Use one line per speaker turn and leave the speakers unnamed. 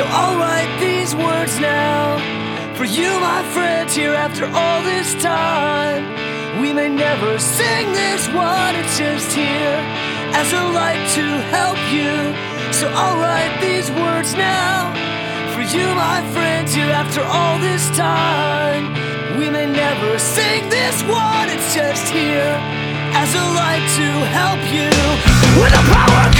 So I'll write these words now for you, my friends. here after all this time. We may never sing this one, it's just here as a light to help you. So I'll write these words now for you, my friends. here after all this time. We may never sing this one, it's just here as a light to help you with the power.